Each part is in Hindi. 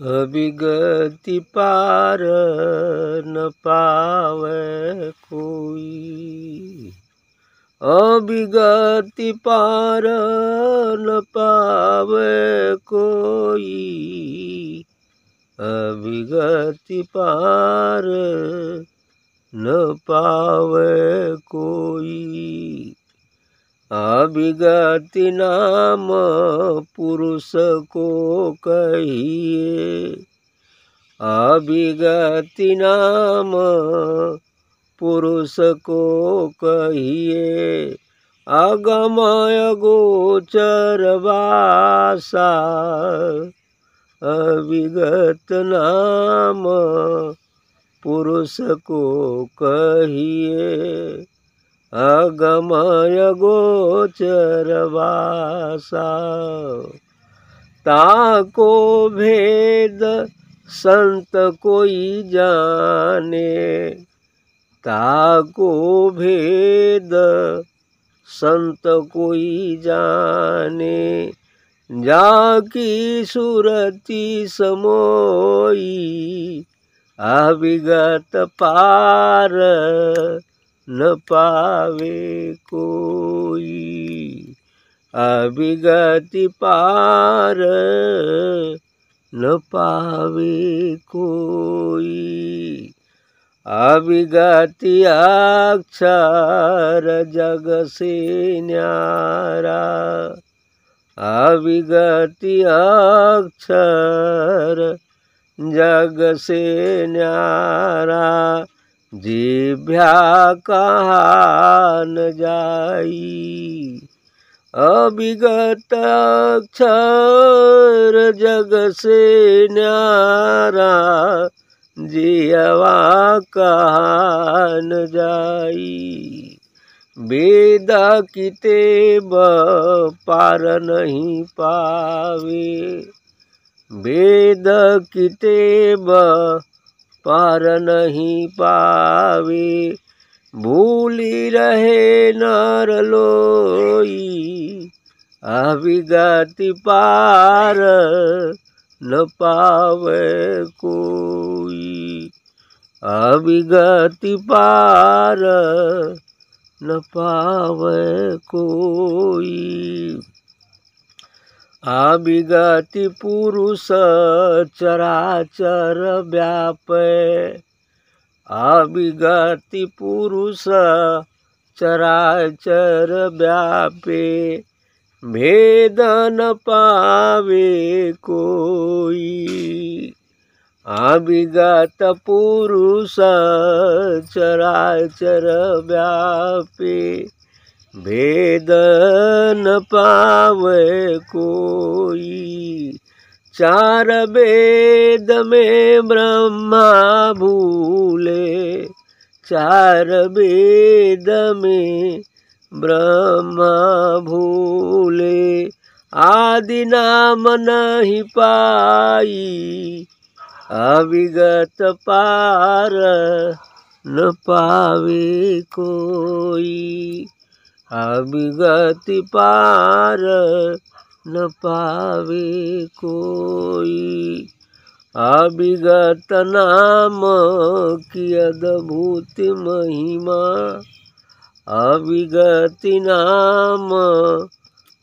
अभिगति पार न पावे कोई। अभिगति पार न पावे कोई। अभिगति पार न पावे कोई। अभिगति नाम पुरुष को कहिए। अभिगति नाम पुरुष को कहिए। अगमय गोचर वासा, अभिगत नाम पुरुष को कहिए। अगमय गोचर वासा, ताको भेद संत कोई जाने, ताको भेद संत कोई जाने, जाकी सुरति समोई अविगत पार न पावे कोई अभिगति पार न पावे कोई अभिगति अक्षर जग से न्यारा। अभिगति अक्षर जग से न्यारा। जिभ्या कहा जाई। अविगत अक्षर जग से न्यारा, जियवा कहा न जाई। वेद कितेब पार नहीं पावे, वेद कितेब पार नहीं पावे। भूली रहे नर लोई, अभिगति पार न पावे कोई। अभिगति पार न पावे कोई। अभिगति पुरुष चराचर व्याप। अभिगति पुरुष चराचर व्यापे। भेद न पावे कोई। अभिगत पुरुष चराचर व्यापे। भेद न पावे कोई। चार वेद में ब्रह्मा भूले। चार वेद में ब्रह्मा भूले। आदि नाम नहीं पाई, अविगत पार न पावे कोई। अभिगति पार न पावे कोई। अभिगत नाम की अद्भुत महिमा। अभिगति नाम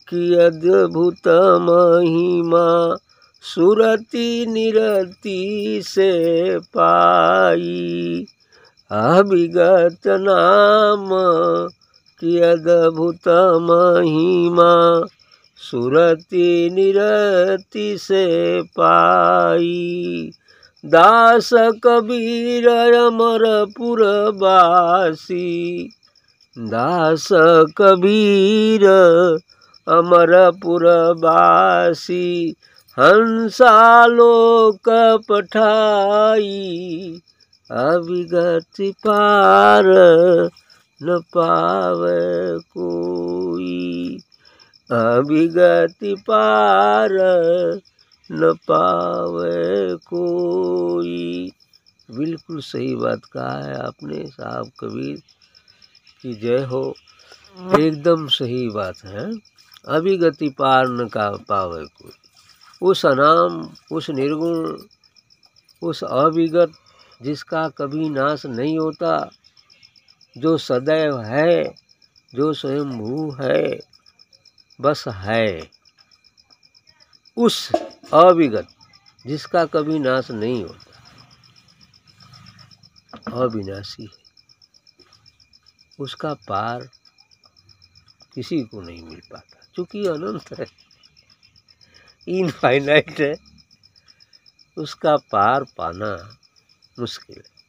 की अद्भुत महिमा। सुरति निरति से पाई। अभिगत नाम अद्भुत महिमा, सुरति निरति से पाई। दास कबीर अमरपुर बासी दास कबीर अमरपुर बासी हंसालोक पठाई। अविगति पार न पावे कोई। अभिगति पार न पावे कोई। बिल्कुल सही बात कहा है आपने, साहब कबीर, की जय हो। एकदम सही बात है। अभिगति पार न का पावे कोई। उस अनाम, उस निर्गुण, उस अभिगत जिसका कभी नाश नहीं होता जो सदैव है, जो स्वयंभू है, बस है। उस अविगत जिसका कभी नाश नहीं होता, अविनाशी है। उसका पार किसी को नहीं मिल पाता क्योंकि अनंत है। इनफाइनाइट है। उसका पार पाना मुश्किल है।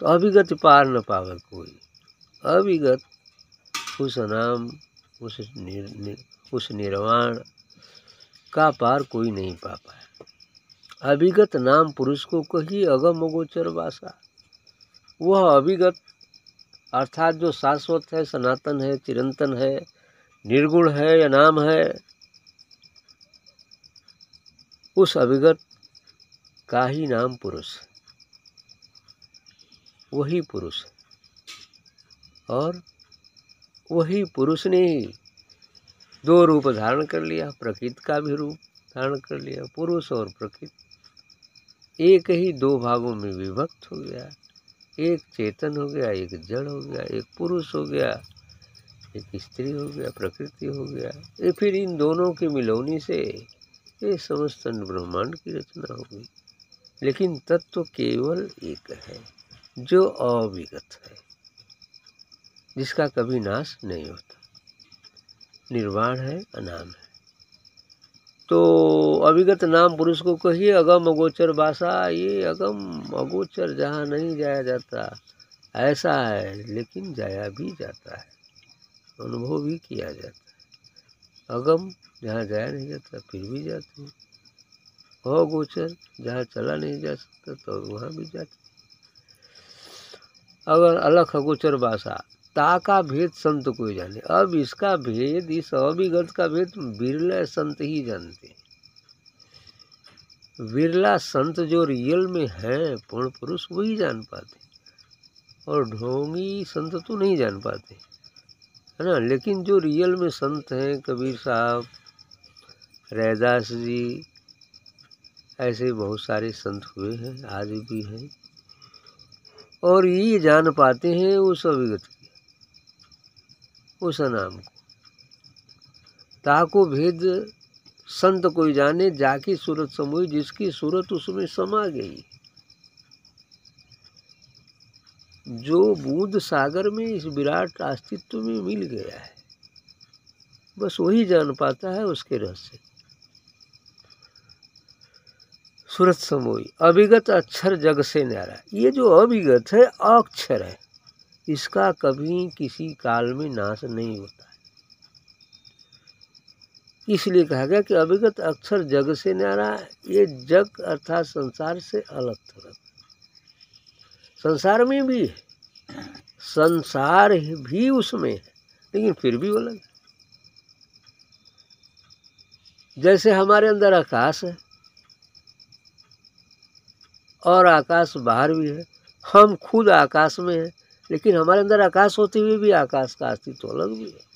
तो अभिगत पार न पावे कोई। अभिगत उस नाम उस निर, निर, उस निर्वाण का पार कोई नहीं पा पाया। अभिगत नाम पुरुष को कही अगम अगोचर वासा। वह अभिगत अर्थात जो शाश्वत है सनातन है चिरंतन है निर्गुण है या नाम है उस अभिगत का ही नाम पुरुष वही पुरुष। और वही पुरुष ने दो रूप धारण कर लिया, प्रकृति का भी रूप धारण कर लिया, पुरुष और प्रकृति। एक ही दो भागों में विभक्त हो गया, एक चेतन हो गया, एक जड़ हो गया, एक पुरुष हो गया, एक स्त्री हो गया, प्रकृति हो गया। ये फिर इन दोनों की मिलौनी से ये समस्त ब्रह्मांड की रचना होगी। लेकिन तत्व तो केवल एक है। जो अविगत है, जिसका कभी नाश नहीं होता। निर्वाण है, अनाम है। तो अविगत नाम पुरुष को कहिए, अगम अगोचर भाषा ये अगम अगोचर जहाँ नहीं जाया जाता, ऐसा है, लेकिन जाया भी जाता है। अनुभव भी किया जाता है। अगम जहाँ जाया नहीं जाता, फिर भी जाते हैं। अगोचर जहाँ चला नहीं जा सकता तो वहाँ भी जाते अगर अलग अगोचर भाषा, ता का भेद संत कोई जाने। अब इसका भेद, इस अभिगत का भेद बिरला संत ही जानते। बिरला संत जो रियल में है, पूर्ण पुरुष वही जान पाते। और ढोंगी संत तो नहीं जान पाते, है ना? लेकिन जो रियल में संत हैं, कबीर साहब, रैदास जी, ऐसे बहुत सारे संत हुए हैं, आज भी हैं। और ये जान पाते हैं उस अभिगत उस नाम को। ताको भेद संत कोई जाने, जाकी सूरत समूह जिसकी सूरत उसमें समा गई। जो बूंद सागर में, इस विराट अस्तित्व में मिल गया है, बस वही जान पाता है उसके रहस्य। सूरत समोई अभिगत अक्षर जग से न्यारा। ये जो अभिगत है, अक्षर है। इसका कभी किसी काल में नाश नहीं होता है। इसलिए कहा गया कि अभिगत अक्षर जग से न्यारा, ये जग अर्थात संसार से अलग थलग। संसार में भी है। संसार भी उसमें है, लेकिन फिर भी अलग जैसे हमारे अंदर आकाश है और आकाश बाहर भी है। हम खुद आकाश में हैं, लेकिन हमारे अंदर आकाश होते हुए भी आकाश का अस्तित्व अलग भी है।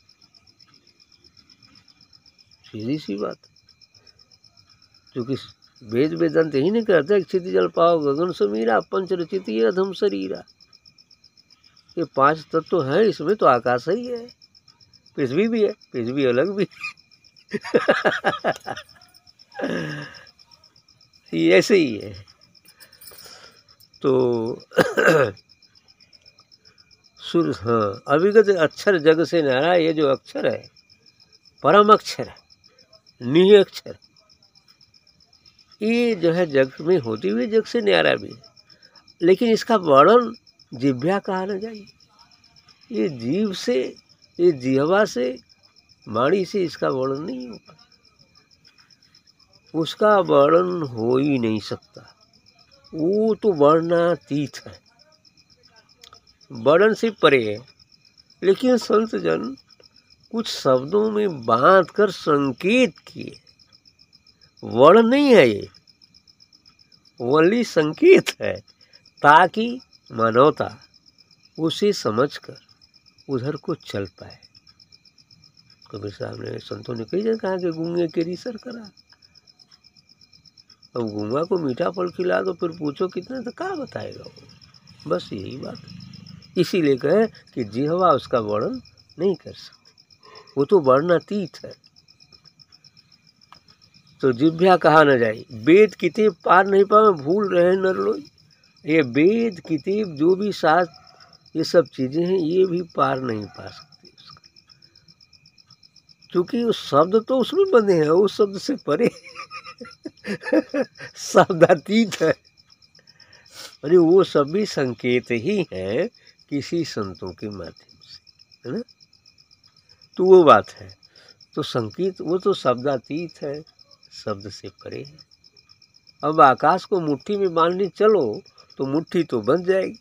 सीधी सी बात। क्योंकि वेद वेदांत ही नहीं कहते क्षित जल पाओ, गगन समीरा, पंच रचित अधम शरीरा। ये पाँच तत्व तो हैं, इसमें तो आकाश ही है। पृथ्वी भी है पृथ्वी अलग भी है। ऐसे ही है। तो सुर हाँ अभिगत अक्षर जग से नारा ये जो अक्षर है, परम अक्षर है निह अक्षर ये जो है जग में होती हुई जग से न्यारा भी है। लेकिन इसका वर्णन जिभ्या कहा न जाए ये जीव से, ये जिहवा से, वाणी से इसका वर्णन नहीं हो होगा उसका वर्णन हो ही नहीं सकता। वो तो वर्णातीत है। वर्णन से परे है। लेकिन संत जन कुछ शब्दों में बाँध कर संकेत किए। वर्ण नहीं है ये। वली संकेत है, ताकि मानवता उसे समझकर उधर को चल पाए। कबीर साहब ने संतों ने कई जगह कहा कि गूँगे के रिसर करा। अब गुमा को मीठा फल खिला दो, फिर पूछो कितने तो कहाँ बताएगा वो? बस यही बात है। इसीलिए कहे कि जिहवा उसका वर्णन नहीं कर सकती। वो तो वर्णातीत है। तो जिभ्या कहा न जाए। वेद किताब पार नहीं पावे, भूल रहे नर लोग ये वेद किताब जो भी साथ ये सब चीज़ें हैं, ये भी पार नहीं पा सकती उसका। क्योंकि वो शब्द तो उसमें बने हैं, उस शब्द से परे। शब्दातीत है। अरे, वो सभी संकेत ही है किसी संतों के माध्यम से, है ना? तो वो बात है। तो संकेत, वो तो शब्दातीत है, शब्द से परे है। अब आकाश को मुट्ठी में बांधने चलो तो मुट्ठी तो बन जाएगी,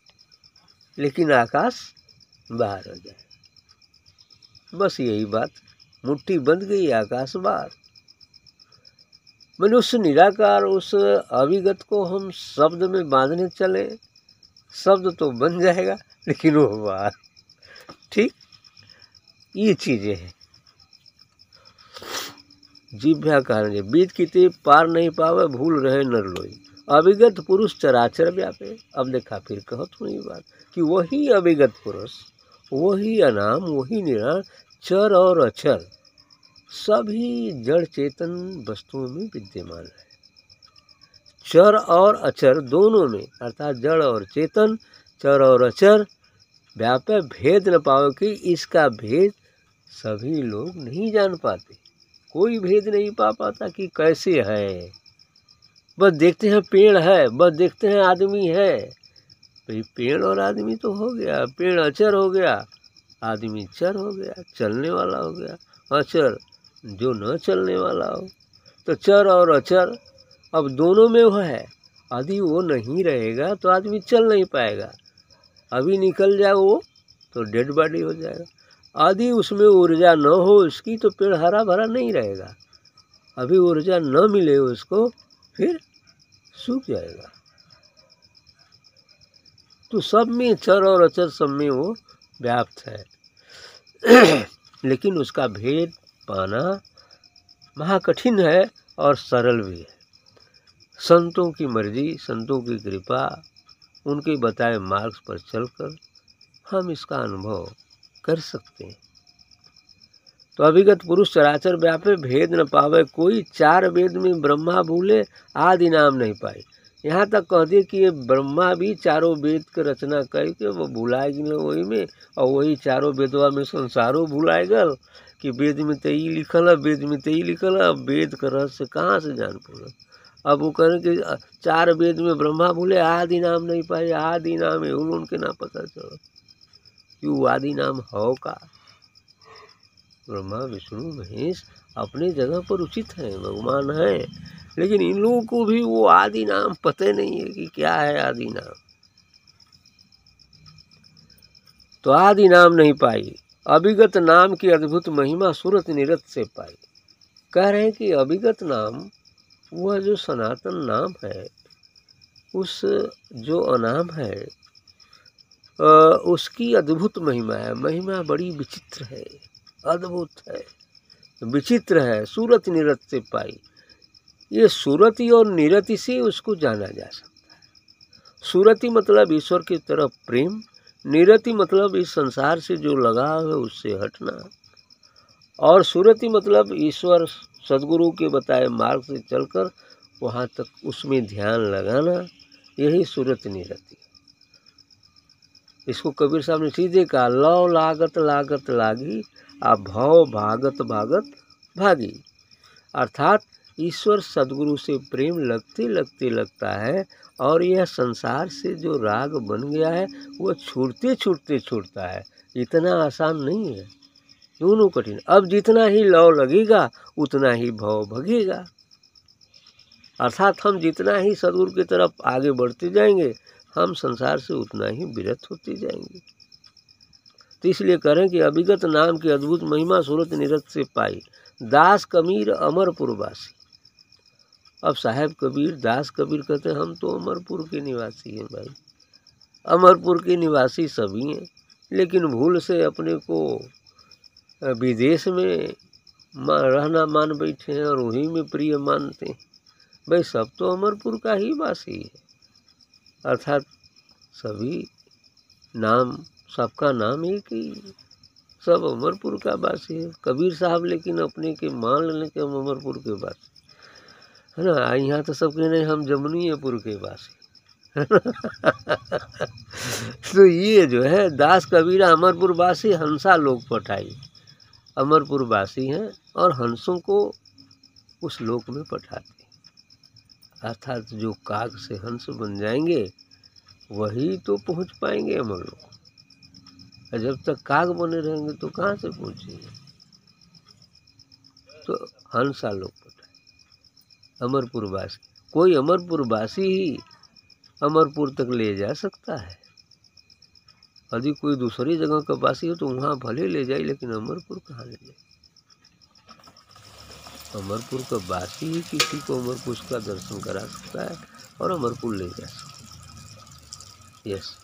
लेकिन आकाश बाहर हो जाए। बस यही बात, मुट्ठी बंद गई, आकाश बाहर। मैंने उस निराकार, उस अविगत को हम शब्द में बांधने चले। शब्द तो बन जाएगा, लेकिन वो बात ठीक ये चीज़ें हैं। जिभ्या कारण बीत की पार नहीं पावे, भूल रहे नर लोई। अविगत पुरुष चराचर व्यापे। अब देखा फिर कहो तो नहीं बात कि वही अविगत पुरुष, वही अनाम, वही निरा चर और अचर। सभी जड़ चेतन वस्तुओं में विद्यमान है। चर और अचर दोनों में, अर्थात जड़ और चेतन, चर और अचर, व्यापक भेद न पाओ कि इसका भेद सभी लोग नहीं जान पाते। कोई भेद नहीं पा पाता कि कैसे है। बस देखते हैं पेड़ है, बस देखते हैं आदमी है। भाई, पेड़ और आदमी तो हो गया, पेड़ अचर हो गया, आदमी चर हो गया, चलने वाला हो गया, अचर जो न चलने वाला हो। तो चर और अचर, अब दोनों में वह है। यदि वो नहीं रहेगा तो आदमी चल नहीं पाएगा। अभी निकल जाए वो तो डेड बॉडी हो जाएगा। यदि उसमें ऊर्जा न हो उसकी तो पेड़ हरा भरा नहीं रहेगा। अभी ऊर्जा न मिले उसको, फिर सूख जाएगा। तो सब में चर और अचर सब में वो व्याप्त है। लेकिन उसका भेद पाना महाकठिन है और सरल भी है। संतों की मर्ज़ी, संतों की कृपा, उनके बताए मार्ग पर चलकर हम इसका अनुभव कर सकते हैं। तो अभिगत पुरुष चराचर व्यापे भेद न पावे, कोई चार वेद में ब्रह्मा भूले आदि नाम नहीं पाए। यहाँ तक कह दिए कि ये ब्रह्मा भी चारों वेद की रचना करके वो भुलाएगी वही में और वही चारों वेदवा में संसारों भुलाएगल कि वेद में तो ही लिखल है, वेद में तो ही लिखल है, अब वेद का रहस्य कहाँ से जान पड़े? अब वो कहें कि चार वेद में ब्रह्मा बोले, आदि नाम नहीं पाए, आदि नाम है उनके ना पता चलो? कि वो आदि नाम हो का? ब्रह्मा, विष्णु, महेश अपने जगह पर उचित है, भगवान है, लेकिन इन लोगों को भी वो आदि नाम पता नहीं है कि क्या है आदि नाम। तो आदि नाम नहीं पाई अभिगत नाम की अद्भुत महिमा सूरत निरत से पाई। कह रहे हैं कि अभिगत नाम, वह जो सनातन नाम है, उस जो अनाम है उसकी अद्भुत महिमा है। महिमा बड़ी विचित्र है, अद्भुत है, विचित्र है, सूरत निरत से पाई। ये सूरति और निरति से उसको जाना जा सकता है। सूरति मतलब ईश्वर की तरफ़ प्रेम निरति मतलब इस संसार से जो लगाव है उससे हटना। और सूरति मतलब ईश्वर सदगुरु के बताए मार्ग से चलकर वहाँ तक उसमें ध्यान लगाना, यही सूरत निरति। इसको कबीर साहब ने सीधे कहा लव लागत लागत, लागी, आ भव भागत भागत, भागी। अर्थात ईश्वर सदगुरु से प्रेम लगते लगते लगता है और यह संसार से जो राग बन गया है, वह छूटते छूटते छूटता है। इतना आसान नहीं है। दोनों कठिन। अब जितना ही लव लगेगा, उतना ही भव भगेगा। अर्थात हम जितना ही सदगुरु की तरफ़ आगे बढ़ते जाएँगे, हम संसार से उतना ही विरत होते जाएँगे। तो इसलिए करें कि अभिगत नाम की अद्भुत महिमा सूरत निरत से पाई। दास कमीर अमरपुरवासी अब साहेब कबीर, दास कबीर कहते हम तो अमरपुर के निवासी हैं भाई। अमरपुर के निवासी सभी हैं, लेकिन भूल से अपने को विदेश में रहना मान बैठे हैं और वहीं में प्रिय मानते हैं। भाई, सब तो अमरपुर का ही वासी है। अर्थात सभी नाम, सबका नाम एक ही सब अमरपुर का वासी है। कबीर साहब लेकिन अपने के मान लेने के हम अमरपुर के वासी है ना? यहाँ तो सब कह रहे हम जमुनीपुर के वासी तो ये जो है, दास कबीरा अमरपुर वासी हंसा लोक पठाई। अमरपुर वासी हैं और हंसों को उस लोक में पठाते। अर्थात जो काग से हंस बन जाएँगे, वही तो पहुँच पाएँगे अमर लोग। और जब तक काग बने रहेंगे तो कहाँ से पहुँचेंगे? तो हंसा लोग पठाए अमरपुर वासी। कोई अमरपुर वासी ही अमरपुर तक ले जा सकता है। यदि कोई दूसरी जगह का वासी हो तो वहाँ भले ले जाए, लेकिन अमरपुर कहाँ ले जाए? अमरपुर का वासी ही किसी को अमरपुर का दर्शन करा सकता है और अमरपुर ले जा सकता है। यस